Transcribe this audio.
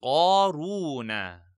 قارون